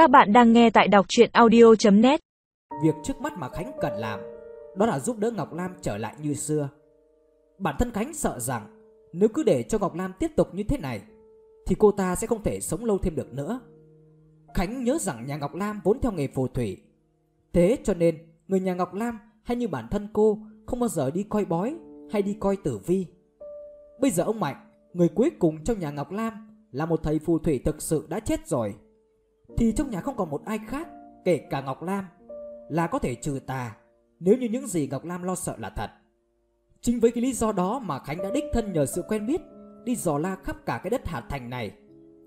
Các bạn đang nghe tại đọc chuyện audio.net Việc trước mắt mà Khánh cần làm, Đó là giúp đỡ Ngọc Lam trở lại như xưa. Bản thân Khánh sợ rằng, Nếu cứ để cho Ngọc Lam tiếp tục như thế này, Thì cô ta sẽ không thể sống lâu thêm được nữa. Khánh nhớ rằng nhà Ngọc Lam vốn theo nghề phù thủy. Thế cho nên, Người nhà Ngọc Lam hay như bản thân cô Không bao giờ đi coi bói Hay đi coi tử vi. Bây giờ ông Mạnh, Người cuối cùng trong nhà Ngọc Lam, Là một thầy phù thủy thực sự đã chết rồi. Thì trong nhà không còn một ai khác, Kể cả Ngọc Lam, Là có thể trừ tà, Nếu như những gì Ngọc Lam lo sợ là thật. Chính với cái lý do đó mà Khánh đã đích thân nhờ sự quen biết Đi dò la khắp cả cái đất Hà Thành này,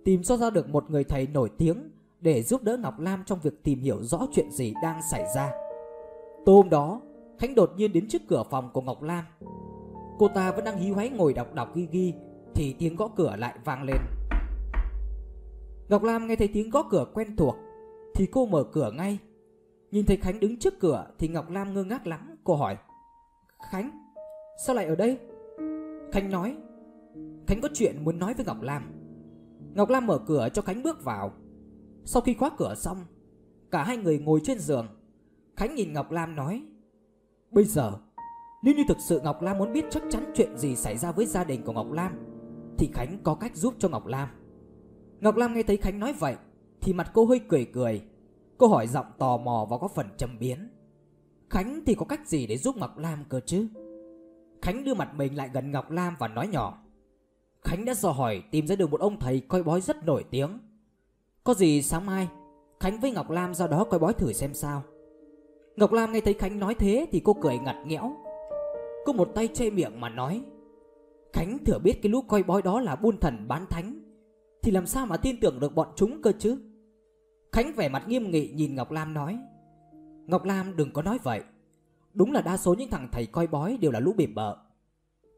Tìm cho ra được một người thầy nổi tiếng Để giúp đỡ Ngọc Lam trong việc tìm hiểu rõ chuyện gì đang xảy ra. Tối hôm đó, Khánh đột nhiên đến trước cửa phòng của Ngọc Lam. Cô ta vẫn đang hí hoáy ngồi đọc đọc ghi ghi, Thì tiếng gõ cửa lại vang lên. Ngọc Lam nghe thấy tiếng gõ cửa quen thuộc, Thì cô mở cửa ngay. Nhìn thấy Khánh đứng trước cửa, Thì Ngọc Lam ngơ ngác lắm, Cô hỏi, Khánh, sao lại ở đây? Khánh nói, Khánh có chuyện muốn nói với Ngọc Lam. Ngọc Lam mở cửa cho Khánh bước vào. Sau khi khóa cửa xong, Cả hai người ngồi trên giường. Khánh nhìn Ngọc Lam nói, Bây giờ, Nếu như thực sự Ngọc Lam muốn biết chắc chắn chuyện gì xảy ra với gia đình của Ngọc Lam, Thì Khánh có cách giúp cho Ngọc Lam. Ngọc Lam nghe thấy Khánh nói vậy, Thì mặt cô hơi cười cười. Cô hỏi giọng tò mò và có phần châm biến Khánh thì có cách gì để giúp Ngọc Lam cơ chứ? Khánh đưa mặt mình lại gần Ngọc Lam và nói nhỏ. Khánh đã dò hỏi, tìm ra được một ông thầy coi bói rất nổi tiếng. Có gì sáng mai, Khánh với Ngọc Lam ra đó coi bói thử xem sao. Ngọc Lam nghe thấy Khánh nói thế thì cô cười ngặt nghẽo. Cô một tay che miệng mà nói. Khánh thừa biết cái lũ coi bói đó là buôn thần bán thánh. Thì làm sao mà tin tưởng được bọn chúng cơ chứ? Khánh vẻ mặt nghiêm nghị nhìn Ngọc Lam nói. Ngọc Lam đừng có nói vậy. Đúng là đa số những thằng thầy coi bói đều là lũ bịp bợ.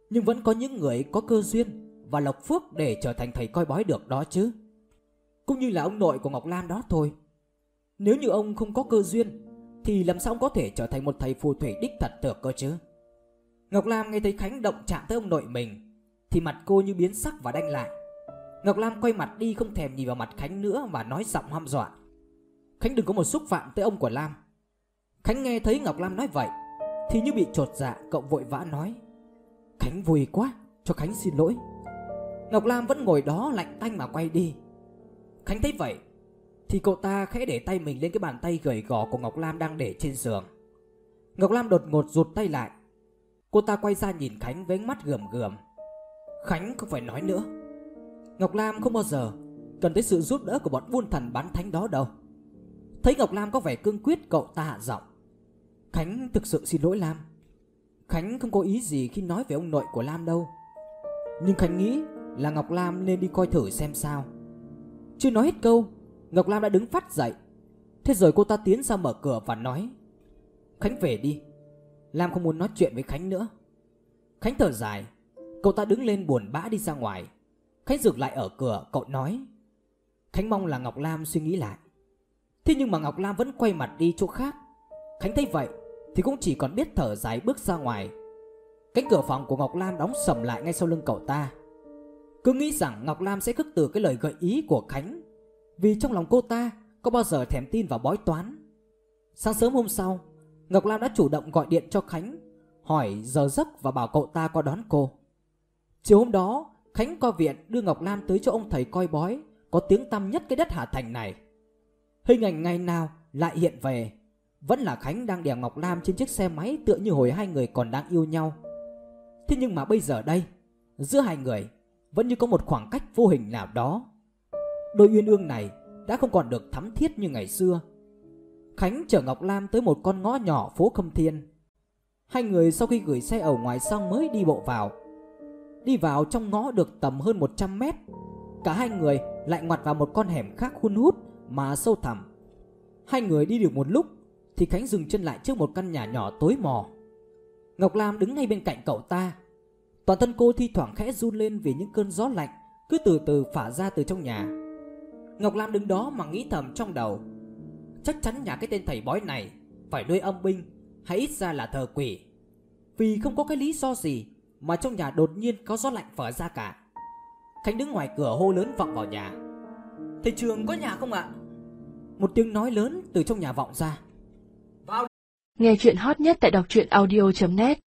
Nhưng vẫn có những người có cơ duyên Và lộc phước để trở thành thầy coi bói được đó chứ. Cũng như là ông nội của Ngọc Lam đó thôi. Nếu như ông không có cơ duyên, Thì làm sao ông có thể trở thành một thầy phù thủy đích thật được cơ chứ? Ngọc Lam nghe thấy Khánh động chạm tới ông nội mình, Thì mặt cô như biến sắc và đanh lại. Ngọc Lam quay mặt đi không thèm nhìn vào mặt Khánh nữa và nói giọng hăm dọa. Khánh đừng có một xúc phạm tới ông của Lam. Khánh nghe thấy Ngọc Lam nói vậy, Thì như bị trột dạ cậu vội vã nói, Khánh vui quá, Cho Khánh xin lỗi. Ngọc Lam vẫn ngồi đó lạnh tanh mà quay đi. Khánh thấy vậy, Thì cậu ta khẽ để tay mình lên cái bàn tay gầy gò của Ngọc Lam đang để trên giường. Ngọc Lam đột ngột rụt tay lại. Cô ta quay ra nhìn Khánh với ánh mắt gườm gườm. Khánh không phải nói nữa Ngọc Lam không bao giờ Cần tới sự giúp đỡ của bọn buôn thần bán thánh đó đâu. Thấy Ngọc Lam có vẻ cương quyết, cậu ta hạ giọng. Khánh thực sự xin lỗi Lam. Khánh không có ý gì khi nói về ông nội của Lam đâu. Nhưng Khánh nghĩ là Ngọc Lam nên đi coi thử xem sao. Chưa nói hết câu, Ngọc Lam đã đứng phát dậy. Thế rồi cô ta tiến ra mở cửa và nói, Khánh về đi. Lam không muốn nói chuyện với Khánh nữa. Khánh thở dài. Cậu ta đứng lên buồn bã đi ra ngoài. Khánh dừng lại ở cửa, cậu nói. Khánh mong là Ngọc Lam suy nghĩ lại. Thế nhưng mà Ngọc Lam vẫn quay mặt đi chỗ khác. Khánh thấy vậy Thì cũng chỉ còn biết thở dài bước ra ngoài. Cánh cửa phòng của Ngọc Lam đóng sầm lại ngay sau lưng cậu ta. Cứ nghĩ rằng Ngọc Lam sẽ khước từ cái lời gợi ý của Khánh. Vì trong lòng cô ta Có bao giờ thèm tin vào bói toán. Sáng sớm hôm sau, Ngọc Lam đã chủ động gọi điện cho Khánh, Hỏi giờ giấc và bảo cậu ta qua đón cô. Chiều hôm đó Khánh coi viện đưa Ngọc Lam tới cho ông thầy coi bói, Có tiếng tăm nhất cái đất Hà Thành này. Hình ảnh ngày nào lại hiện về. Vẫn là Khánh đang đèo Ngọc Lam trên chiếc xe máy Tựa như hồi hai người còn đang yêu nhau. Thế nhưng mà bây giờ đây, Giữa hai người Vẫn như có một khoảng cách vô hình nào đó. Đôi uyên ương này Đã không còn được thắm thiết như ngày xưa. Khánh chở Ngọc Lam tới một con ngõ nhỏ phố Khâm Thiên. Hai người sau khi gửi xe ở ngoài xong mới đi bộ vào. Đi vào trong ngõ được tầm hơn 100 mét. Cả hai người lại ngoặt vào một con hẻm khác hun hút mà sâu thẳm. Hai người đi được một lúc Thì Khánh dừng chân lại trước một căn nhà nhỏ tối mò. Ngọc Lam đứng ngay bên cạnh cậu ta. Toàn thân cô thi thoảng khẽ run lên Vì những cơn gió lạnh Cứ từ từ phả ra từ trong nhà. Ngọc Lam đứng đó mà nghĩ thầm trong đầu. Chắc chắn nhà cái tên thầy bói này Phải nuôi âm binh Hay ít ra là thờ quỷ. Vì không có cái lý do gì mà trong nhà đột nhiên có gió lạnh phở ra cả. Khánh đứng ngoài cửa hô lớn vọng vào nhà. Thầy trường có nhà không ạ? Một tiếng nói lớn từ trong nhà vọng ra. Nghe chuyện hot nhất tại đọc truyện audio.net